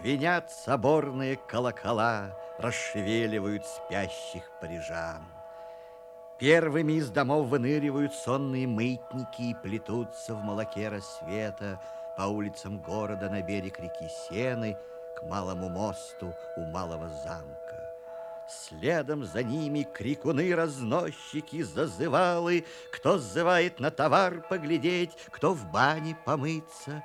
Звенят соборные колокола, Расшевеливают спящих парижан. Первыми из домов выныривают сонные мытники и плетутся в молоке рассвета по улицам города на берег реки Сены к малому мосту у малого замка. Следом за ними крикуны-разносчики, зазывалы, Кто зывает на товар поглядеть, кто в бане помыться.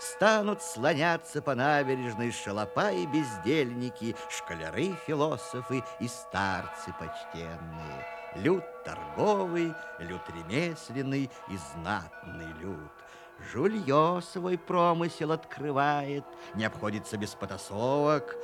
Станут слоняться по набережной шалопа бездельники, Школяры-философы и старцы почтенные. Люд торговый, люд ремесленный и знатный люд. Жулье свой промысел открывает, не обходится без потасовок,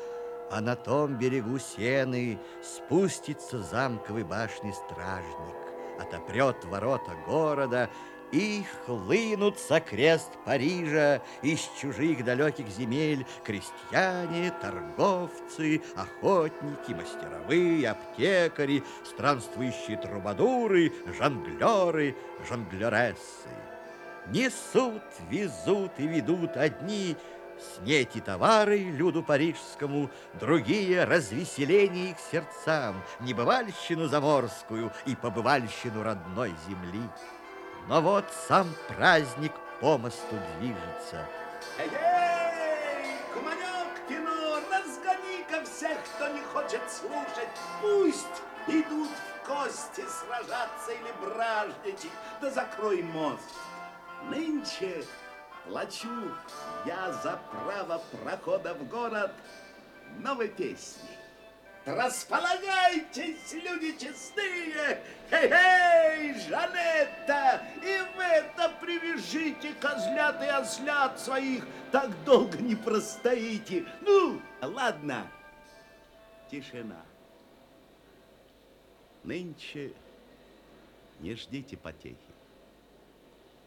а на том берегу сены спустится замковой башни стражник, отопрет ворота города, и хлынут со крест Парижа из чужих далеких земель крестьяне, торговцы, охотники, мастеровые, аптекари, странствующие трубадуры, жонглеры, жонглерессы. Несут, везут и ведут одни снети товары люду парижскому, другие развеселение их сердцам, небывальщину заморскую и побывальщину родной земли. Но вот сам праздник по мосту движется. Эй, куманек, кино, разгони-ка всех, кто не хочет слушать. Пусть идут в кости сражаться или бражничать, да закрой мост. Нынче плачу я за право прохода в город новой песни. Располагайтесь, люди честные! Эй-эй, Жанетта! И в это привяжите козлят и ослят своих, так долго не простоите. Ну, ладно, тишина. Нынче не ждите потехи.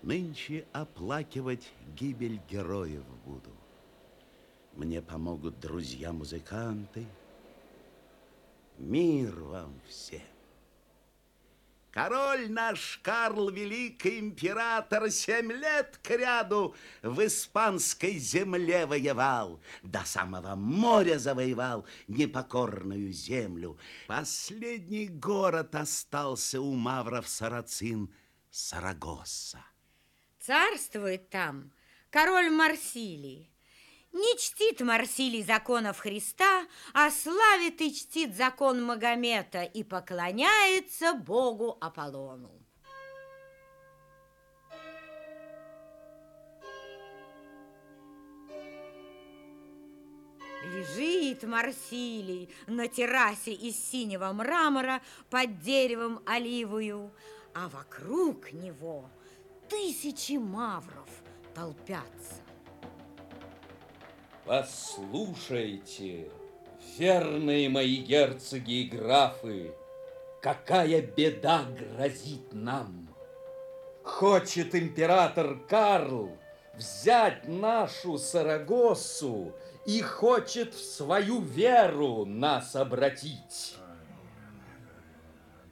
Нынче оплакивать гибель героев буду. Мне помогут друзья-музыканты. Мир вам всем. Король наш Карл Великий император семь лет к ряду в испанской земле воевал, до самого моря завоевал непокорную землю. Последний город остался у мавров сарацин Сарагоса. Царствует там король Марсилий. Не чтит Марсилий законов Христа, а славит и чтит закон Магомета и поклоняется Богу Аполлону. Лежит Марсилий на террасе из синего мрамора под деревом оливою, а вокруг него тысячи мавров толпятся. Послушайте, верные мои герцоги и графы, какая беда грозит нам. Хочет император Карл взять нашу Сарагоссу и хочет в свою веру нас обратить.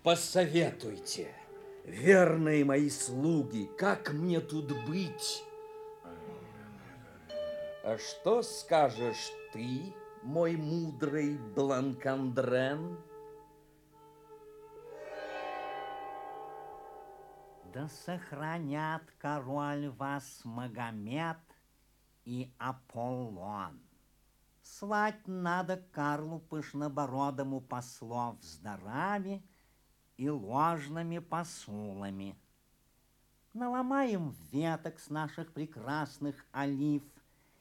Посоветуйте, верные мои слуги, как мне тут быть? А что скажешь ты, мой мудрый Бланкандрен? Да сохранят король вас Магомед и Аполлон. Слать надо Карлу Пышнобородому послов с дарами и ложными посулами. Наломаем веток с наших прекрасных олив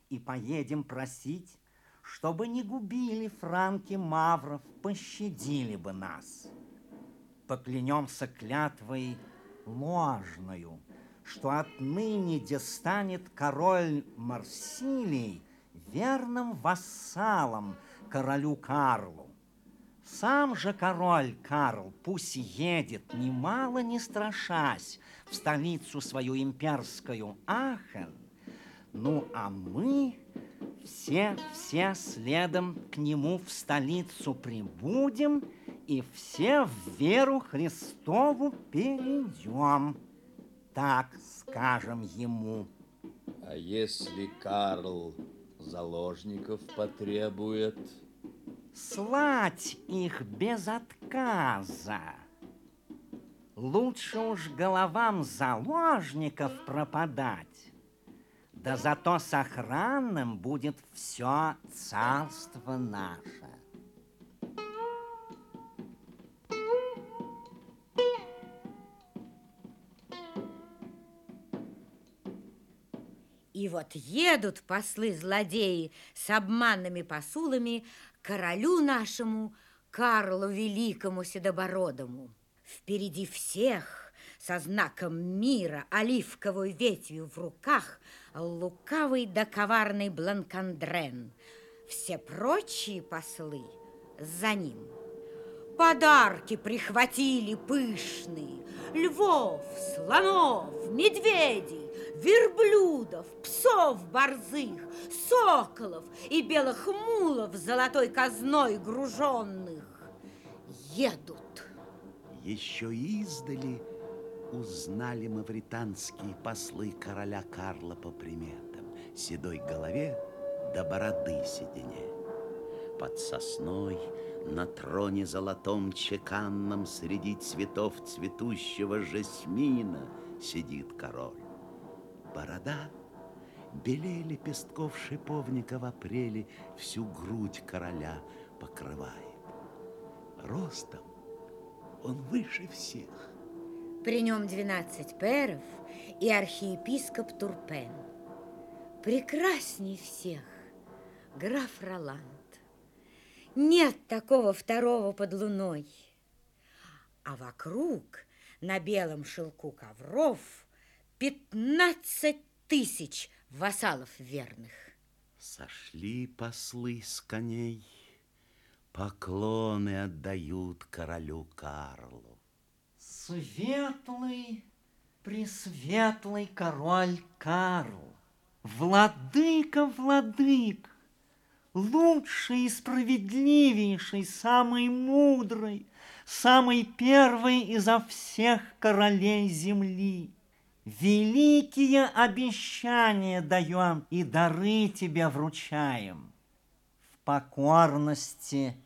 и поедем просить, чтобы не губили франки мавров, пощадили бы нас. Поклянемся клятвой ложною, что отныне де станет король Марсилий верным вассалом королю Карлу. Сам же король Карл пусть едет, немало не страшась, в столицу свою имперскую Ахен, ну, а мы все-все следом к нему в столицу прибудем и все в веру Христову перейдем. Так скажем ему. А если Карл заложников потребует. Слать их без отказа. Лучше уж головам заложников пропадать. Да зато сохранным будет все царство наше. И вот едут послы-злодеи с обманными посулами королю нашему Карлу Великому Седобородому. Впереди всех со знаком мира оливковой ветвью в руках лукавый да коварный Бланкандрен. Все прочие послы за ним. Подарки прихватили пышные, львов, слонов, медведей, верблюдов, псов борзых, соколов и белых мулов золотой казной груженных. Едут. Еще издали узнали мавританские послы короля Карла по приметам, седой голове до бороды седине. Под сосной на троне золотом чеканном среди цветов цветущего жасмина сидит король. Борода белее лепестков шиповника в апреле всю грудь короля покрывает. Ростом он выше всех. При нем 12 перов и архиепископ Турпен. Прекрасней всех граф Роланд. Нет такого второго под луной. А вокруг на белом шелку ковров 15 тысяч вассалов верных. Сошли послы с коней, поклоны отдают королю Карлу. Светлый, пресветлый король Карл, Владыка владык, лучший и справедливейший, самый мудрый, Самый первый изо всех королей земли. Великие обещания даем и дары тебе вручаем. В покорности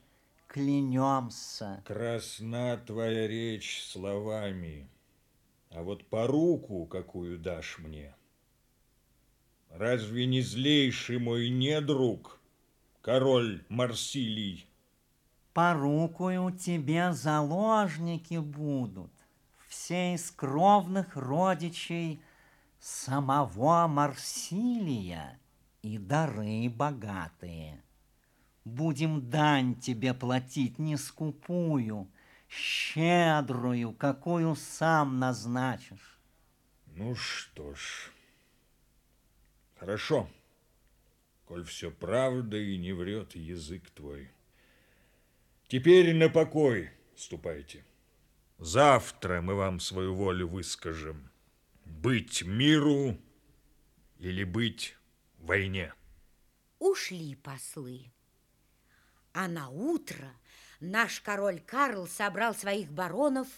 клянемся. Красна твоя речь словами, а вот по руку, какую дашь мне. Разве не злейший мой недруг, король Марсилий? По рукою тебе заложники будут, все из кровных родичей самого Марсилия и дары богатые. Будем дань тебе платить не скупую, щедрую, какую сам назначишь. Ну что ж, хорошо, коль все правда и не врет язык твой. Теперь на покой ступайте. Завтра мы вам свою волю выскажем. Быть миру или быть войне. Ушли послы. А на утро наш король Карл собрал своих баронов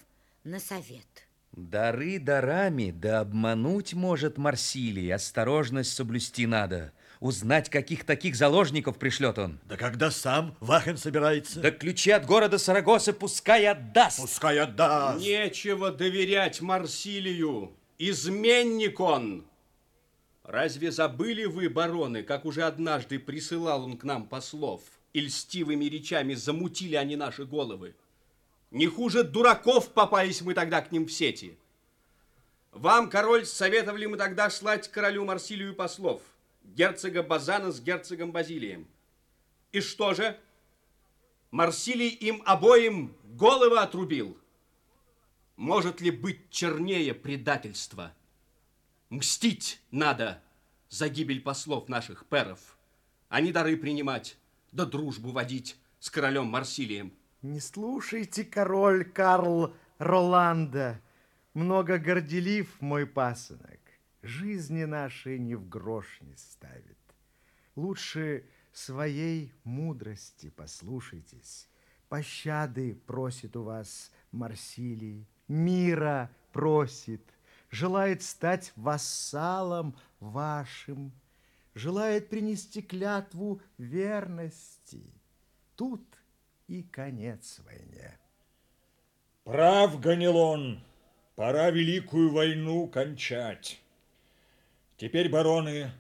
на совет. Дары дарами, да обмануть может Марсилий, осторожность соблюсти надо. Узнать, каких таких заложников пришлет он. Да когда сам Вахен собирается? Да ключи от города Сарагосы пускай отдаст. Пускай отдаст. Нечего доверять Марсилию. Изменник он. Разве забыли вы, бароны, как уже однажды присылал он к нам послов, и льстивыми речами замутили они наши головы? Не хуже дураков попались мы тогда к ним в сети. Вам, король, советовали мы тогда слать королю Марсилию послов, герцога Базана с герцогом Базилием. И что же? Марсилий им обоим головы отрубил. Может ли быть чернее предательства? Мстить надо за гибель послов наших перов, а не дары принимать, да дружбу водить с королем Марсилием. Не слушайте, король Карл Роланда. Много горделив мой пасынок. Жизни нашей ни в грош не ставит. Лучше своей мудрости послушайтесь. Пощады просит у вас Марсилий, мира просит, желает стать вассалом вашим. Желает принести клятву верности. Тут и конец войне. Прав, Ганилон, пора великую войну кончать. Теперь, бароны,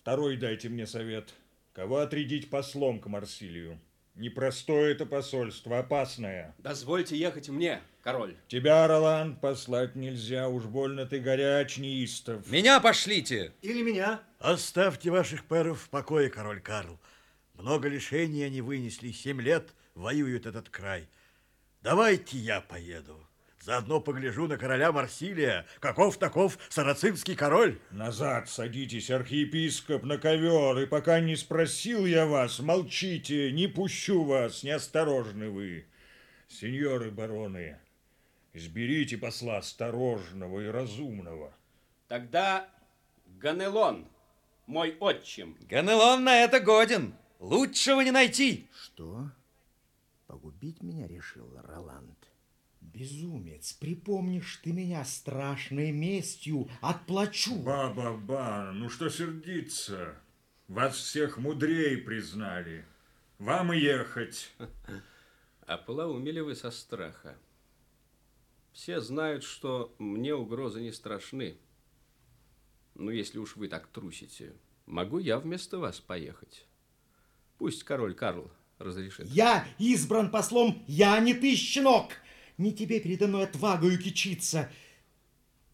второй дайте мне совет. Кого отрядить послом к Марсилию? Непростое это посольство, опасное. Дозвольте ехать мне, король. Тебя, Роланд, послать нельзя, уж больно ты горяч, неистов. Меня пошлите! Или меня? Оставьте ваших пэров в покое, король Карл. Много лишений они вынесли, семь лет воюют этот край. Давайте я поеду. Заодно погляжу на короля Марсилия, каков таков сарацинский король. Назад садитесь, архиепископ, на ковер, и пока не спросил я вас, молчите, не пущу вас, неосторожны вы. Сеньоры бароны, изберите посла осторожного и разумного. Тогда Ганелон, мой отчим. Ганелон на это годен. Лучшего не найти. Что? Погубить меня решил Роланд? Безумец, припомнишь ты меня страшной местью, отплачу. Ба-ба-ба, ну что сердиться? Вас всех мудрей признали. Вам и ехать. Ополоумели вы со страха. Все знают, что мне угрозы не страшны. Но если уж вы так трусите, могу я вместо вас поехать. Пусть король Карл разрешит. Я избран послом, я не ты, щенок. Не тебе передо мной отвагою кичиться.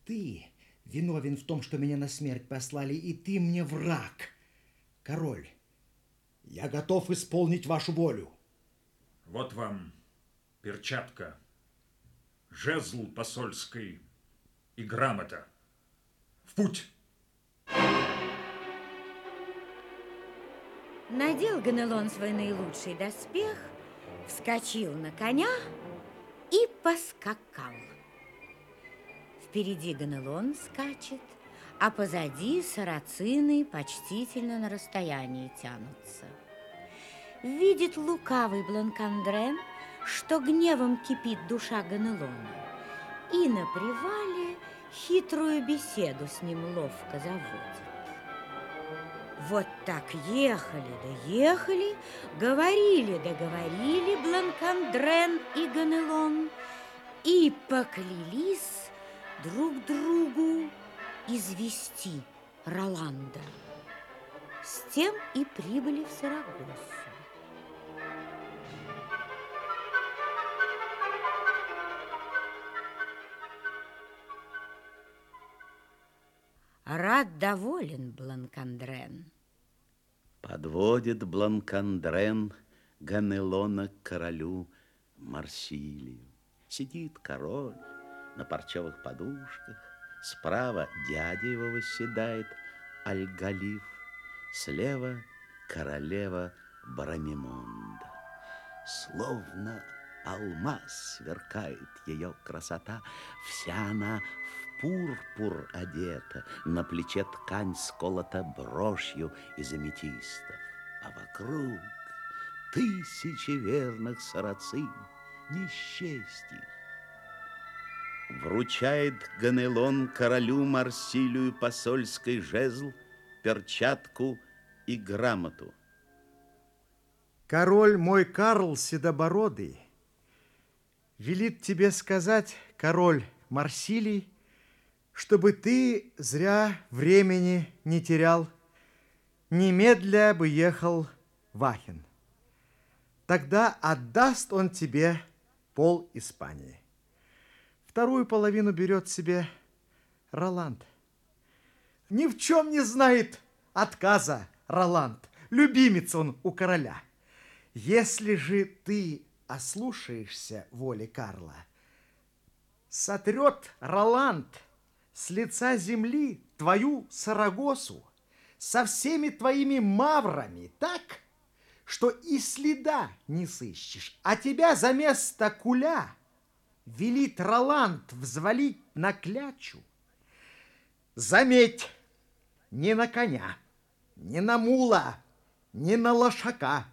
Ты виновен в том, что меня на смерть послали, и ты мне враг. Король, я готов исполнить вашу волю. Вот вам перчатка, жезл посольский и грамота. В путь! Надел Ганелон свой наилучший доспех, вскочил на коня и поскакал. Впереди Ганелон скачет, а позади сарацины почтительно на расстоянии тянутся. Видит лукавый Бланкандрен, что гневом кипит душа Ганелона, и на привале хитрую беседу с ним ловко заводит. Вот так ехали да ехали, говорили да говорили Бланкандрен и Ганелон и поклялись друг другу извести Роланда. С тем и прибыли в Сарагосу. Рад доволен Бланкандрен. Подводит Бланкандрен Ганелона к королю Марсилию. Сидит король на парчевых подушках, Справа дядя его восседает, Альгалиф, Слева королева Брамимонда. Словно алмаз сверкает ее красота, Вся она в пурпур одета, На плече ткань сколота брошью из аметистов, А вокруг тысячи верных сарацин, не счесть их. Вручает Ганелон королю Марсилию посольский жезл, перчатку и грамоту. Король мой Карл Седобородый велит тебе сказать, король Марсилий, чтобы ты зря времени не терял, немедля бы ехал в Ахен. Тогда отдаст он тебе пол Испании. Вторую половину берет себе Роланд. Ни в чем не знает отказа Роланд. Любимец он у короля. Если же ты ослушаешься воли Карла, сотрет Роланд с лица земли твою Сарагосу со всеми твоими маврами так, что и следа не сыщешь, а тебя за место куля велит Роланд взвалить на клячу. Заметь, не на коня, не на мула, не на лошака.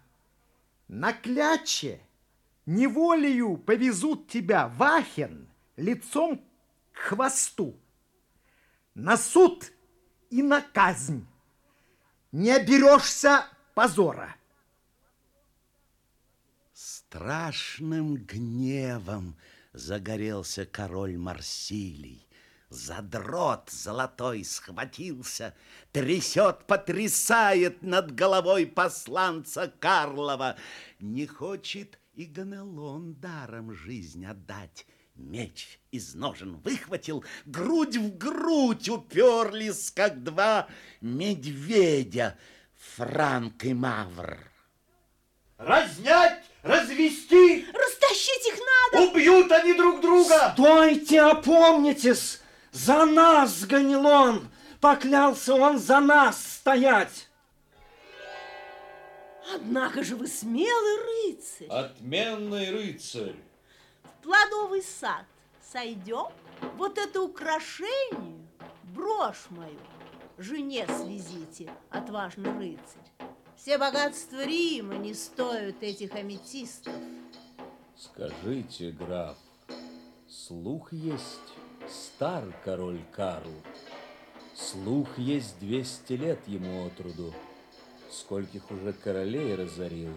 На кляче неволею повезут тебя в Ахен лицом к хвосту. На суд и на казнь. не оберешься позора. Страшным гневом загорелся король Марсилий. Задрот золотой схватился, трясет, потрясает над головой посланца Карлова. Не хочет и Ганелон даром жизнь отдать. Меч из ножен выхватил, грудь в грудь уперлись, как два медведя, Франк и Мавр. Разнять, развести, Растащить их надо! убьют они друг друга. Стойте, опомнитесь! За нас, Ганилон! Поклялся он за нас стоять! Однако же вы смелый рыцарь. Отменный рыцарь. Плодовый сад сойдем? Вот это украшение, брошь мою, жене свезите, отважный рыцарь. Все богатства Рима не стоят этих аметистов. Скажите, граф, слух есть, стар король Карл. Слух есть двести лет ему от роду. Скольких уже королей разорил,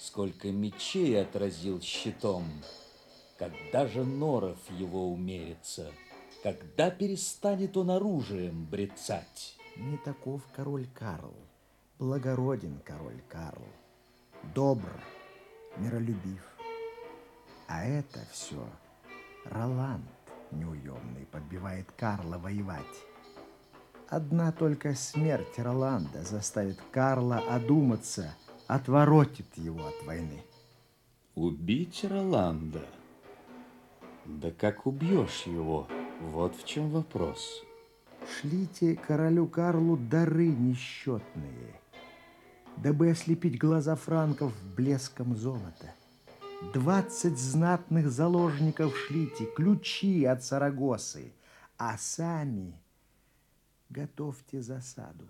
сколько мечей отразил щитом. Когда же норов его умерится? Когда перестанет он оружием брецать? Не таков король Карл, благороден король Карл, добр, миролюбив. А это все Роланд неуемный подбивает Карла воевать. Одна только смерть Роланда заставит Карла одуматься, отворотит его от войны. Убить Роланда? Да как убьешь его? Вот в чем вопрос. Шлите королю Карлу дары несчетные, дабы ослепить глаза франков блеском золота. Двадцать знатных заложников шлите, ключи от Сарагосы, а сами готовьте засаду.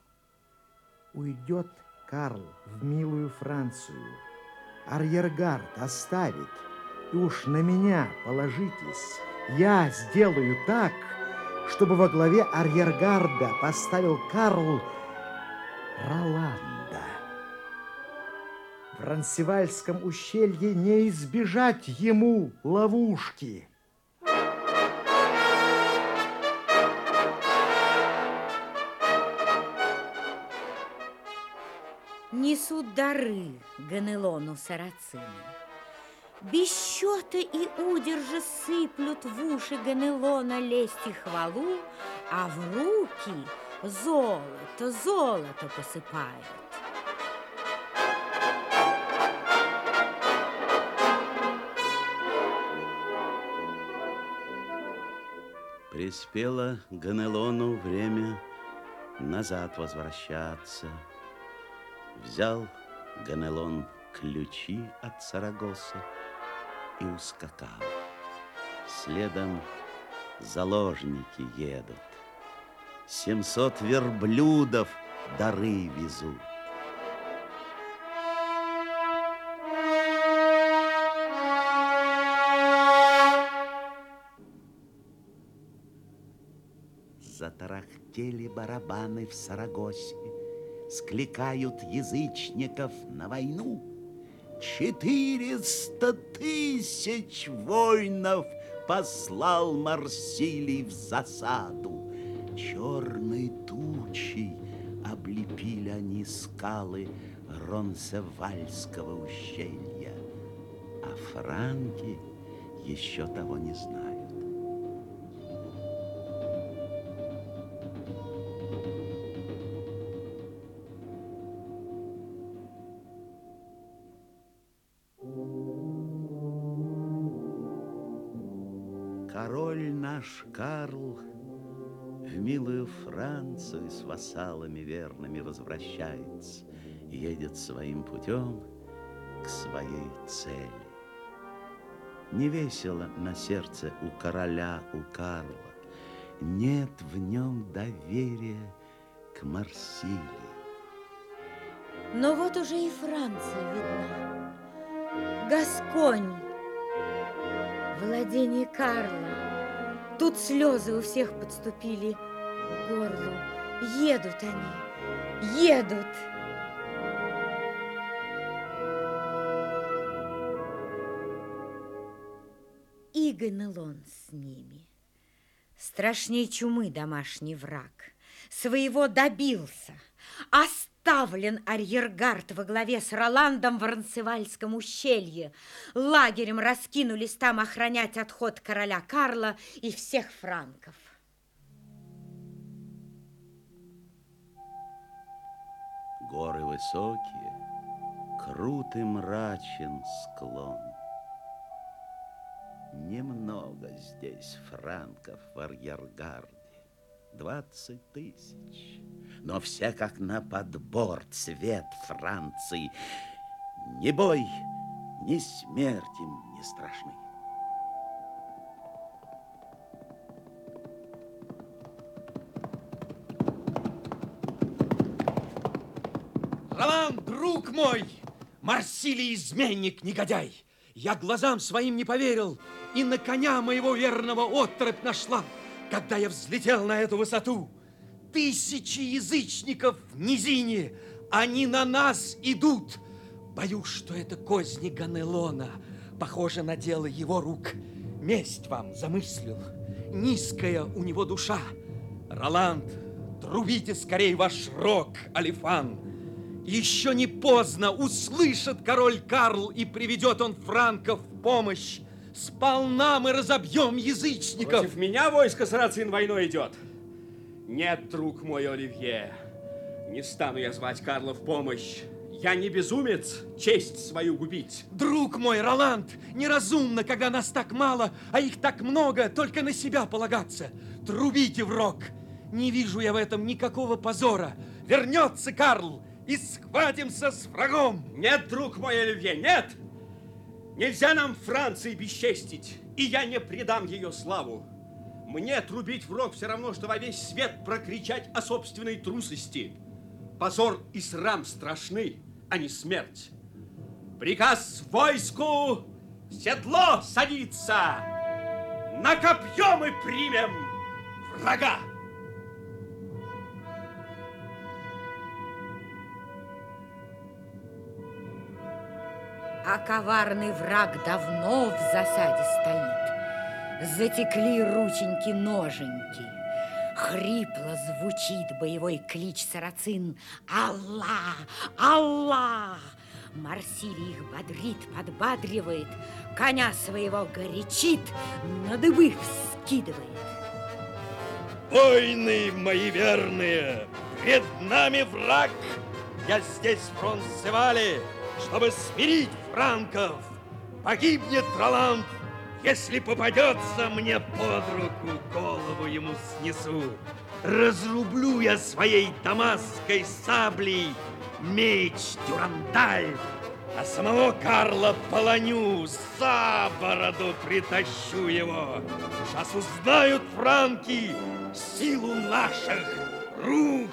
Уйдет Карл в милую Францию, арьергард оставит, и уж на меня положитесь. Я сделаю так, чтобы во главе арьергарда поставил Карл Роланда. В Рансевальском ущелье не избежать ему ловушки. Несут дары Ганелону Сарацины. Без счета и удержа сыплют в уши Ганелона лесть и хвалу, а в руки золото, золото посыпают. Приспело Ганелону время назад возвращаться. Взял Ганелон ключи от Сарагосы и ускакал. Следом заложники едут. Семьсот верблюдов дары везут. Затарахтели барабаны в Сарагосе, Скликают язычников на войну. Четыреста тысяч воинов Послал Марсилий в засаду. Черной тучей облепили они скалы Ронсевальского ущелья, А франки еще того не знают. Король наш Карл в милую Францию с вассалами верными возвращается, едет своим путем к своей цели. Не весело на сердце у короля, у Карла, нет в нем доверия к Марсилии. Но вот уже и Франция видна. Гасконь, владение Карла. Тут слезы у всех подступили к горлу. Едут они, едут. И Ганелон с ними. Страшней чумы домашний враг. Своего добился. Оставлен арьергард во главе с Роландом в Ранцевальском ущелье. Лагерем раскинулись там охранять отход короля Карла и всех франков. Горы высокие, крут и мрачен склон. Немного здесь франков в арьергарде, двадцать тысяч. Но все как на подбор цвет Франции. Ни бой, ни смерть им не страшны. Ролан, друг мой! Марсилий изменник, негодяй! Я глазам своим не поверил, и на коня моего верного отрыбь нашла, когда я взлетел на эту высоту. Тысячи язычников в низине, они на нас идут. Боюсь, что это козни Ганелона, похоже на дело его рук. Месть вам замыслил, низкая у него душа. Роланд, трубите скорей ваш рог, Алифан. Еще не поздно услышит король Карл и приведет он франков в помощь. Сполна мы разобьем язычников. Против меня войско Сарацин войной идет. Нет, друг мой Оливье, не стану я звать Карла в помощь. Я не безумец честь свою губить. Друг мой, Роланд, неразумно, когда нас так мало, а их так много, только на себя полагаться. Трубите в рог. Не вижу я в этом никакого позора. Вернется Карл, и схватимся с врагом. Нет, друг мой Оливье, нет! Нельзя нам Франции бесчестить, и я не предам ее славу. Мне трубить в рог все равно, что во весь свет прокричать о собственной трусости. Позор и срам страшны, а не смерть. Приказ войску седло садиться. На копье мы примем врага. А коварный враг давно в засаде стоит. Затекли рученьки-ноженьки. Хрипло звучит боевой клич сарацин «Аллах! Аллах!» Марсилий их бодрит, подбадривает, коня своего горячит, на дыбы вскидывает. Войны мои верные, пред нами враг. Я здесь в Ронсевале, чтобы смирить франков. Погибнет Роланд, если попадется мне под руку, голову ему снесу. Разрублю я своей дамасской саблей меч Дюрандаль, а самого Карла полоню, за бороду притащу его. Сейчас узнают франки силу наших рук.